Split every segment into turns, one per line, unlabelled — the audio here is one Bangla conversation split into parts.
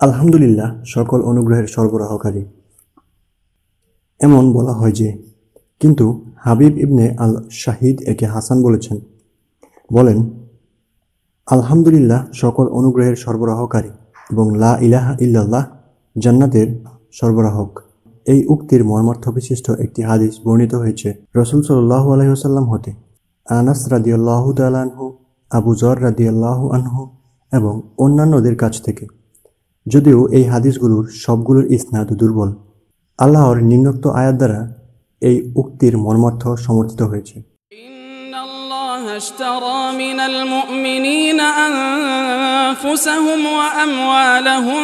আলহামদুলিল্লাহ, সকল অনুগ্রহের সরবরাহকারী। এমন বলা হয় যে, কিন্তু হাবিব ইবনে আল শাহিদ একে হাসান বলেছেন। বলেন, আলহামদুলিল্লাহ, সকল অনুগ্রহের সরবরাহকারী এবং লা ইলাহা ইল্লাল্লাহ, জান্নাতের সরবরাহক। এই উক্তির মর্মার্থ বিশিষ্ট একটি হাদিস বর্ণিত হয়েছে রসুল সাল্লাহু আলহিহাসাল্লাম হতে। আনাস রাদিয়াল্লাহু তালানহু আবু জর রাদিয়াল্লাহু আনহু এবং অন্যান্যদের কাছ থেকে। যদিও এই হাদিসগুলোর সবগুলোর ইসনাদ দুর্বল আল্লাহর নিম্নোক্ত আয়াত দ্বারা এই উক্তির মর্মার্থ সমর্থিত হয়েছে
إن الله اشترى من المؤمنين أنفسهم وأموالهم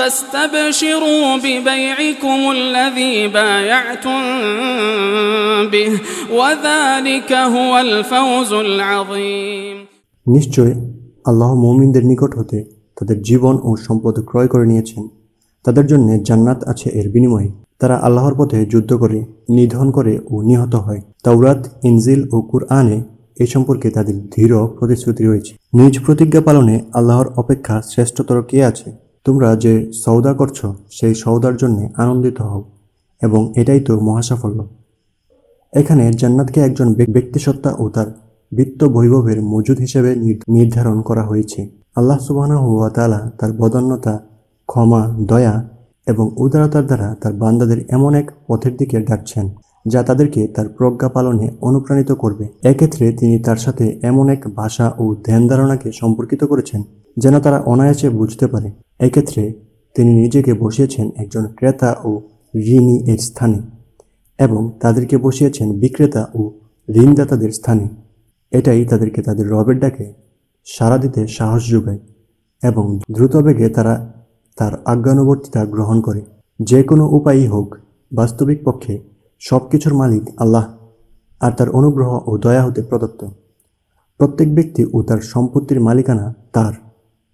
فاستبشروا ببيعكم الذي بايعتم به وذلك هو الفوز العظيم
নিশ্চয় আল্লাহ মৌমিনদের নিকট হতে তাদের জীবন ও সম্পদ ক্রয় করে নিয়েছেন তাদের জন্য জান্নাত আছে এর বিনিময়ে তারা আল্লাহর পথে যুদ্ধ করে নিধন করে ও নিহত হয় তাওরাত ইনজিল ও কুরআনে এ সম্পর্কে তাদের দৃঢ় প্রতিশ্রুতি রয়েছে নিজ প্রতিজ্ঞা পালনে আল্লাহর অপেক্ষা শ্রেষ্ঠতর কে আছে তোমরা যে সৌদা করছ, সেই সৌদার জন্য আনন্দিত হও, এবং এটাই তো মহাসাফল্য। এখানে জান্নাতকে একজন ব্যক- ব্যক্তিসত্তা ও তার বিত্ত বৈভবের মজুদ হিসেবে নির- নির্ধারণ করা হয়েছে। আল্লাহ সুবহানাহু ওয়া তাআলা তার বদন্যতা, ক্ষমা, দয়া এবং উদারতার দ্বারা তার বান্দাদের এমন এক পথের দিকে ডাকছেন, যা তাদেরকে তার প্রজ্ঞা পালনে অনুপ্রাণিত করবে। এক্ষেত্রে তিনি তার সাথে এমন এক ভাষা ও ধ্যান ধারণাকে সম্পর্কিত করেছেন, যেন তারা অনায়াসে বুঝতে পারে। এক্ষেত্রে তিনি নিজেকে বসিয়েছেন একজন ক্রেতা ও ঋণী এর স্থানে এবং তাদেরকে বসিয়েছেন বিক্রেতা ও ঋণদাতাদের স্থানে। এটাই তাদেরকে তাদের রবের ডাকে সাড়া দিতে সাহস যোগায় এবং দ্রুতবেগে তারা তার আজ্ঞানুবর্তিতা গ্রহণ করে। যে কোনো উপায়ই হোক, বাস্তবিক পক্ষে সব কিছুর মালিক আল্লাহ আর তার অনুগ্রহ ও দয়া হতে প্রদত্ত। প্রত্যেক ব্যক্তি ও তার সম্পত্তির মালিকানা তার।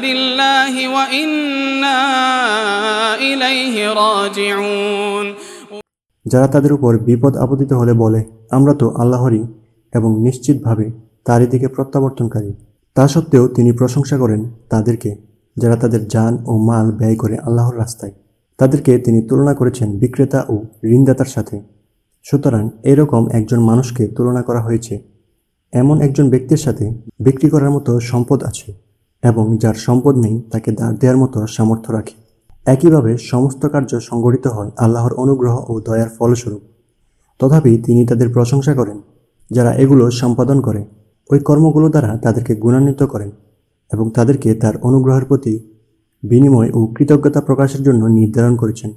لله وإنا إليه راجعون
যারা তাদের উপর বিপদ আপতিত হলে বলে আমরা তো আল্লাহরই এবং নিশ্চিতভাবে তারই দিকে প্রত্যাবর্তনকারী তা সত্ত্বেও তিনি প্রশংসা করেন তাদেরকে যারা তাদের যান ও মাল ব্যয় করে আল্লাহর রাস্তায় তাদেরকে তিনি তুলনা করেছেন বিক্রেতা ও ঋণদাতার সাথে সুতরাং এরকম একজন মানুষকে তুলনা করা হয়েছে এমন একজন ব্যক্তির সাথে বিক্রি করার মতো সম্পদ আছে এবং যার সম্পদ নেই, তাকে দাঁড় দেওয়ার মতো সামর্থ্য রাখে। একইভাবে সমস্ত কার্য সংগঠিত হয় আল্লাহর অনুগ্রহ ও দয়ার ফলস্বরূপ। তথাপি তিনি তাদের প্রশংসা করেন, যারা এগুলো সম্পাদন করে। ওই কর্মগুলো দ্বারা তাদেরকে গুণান্বিত করেন এবং তাদেরকে তার অনুগ্রহের প্রতি বিনিময় ও কৃতজ্ঞতা প্রকাশের জন্য নির্ধারণ করেছেন।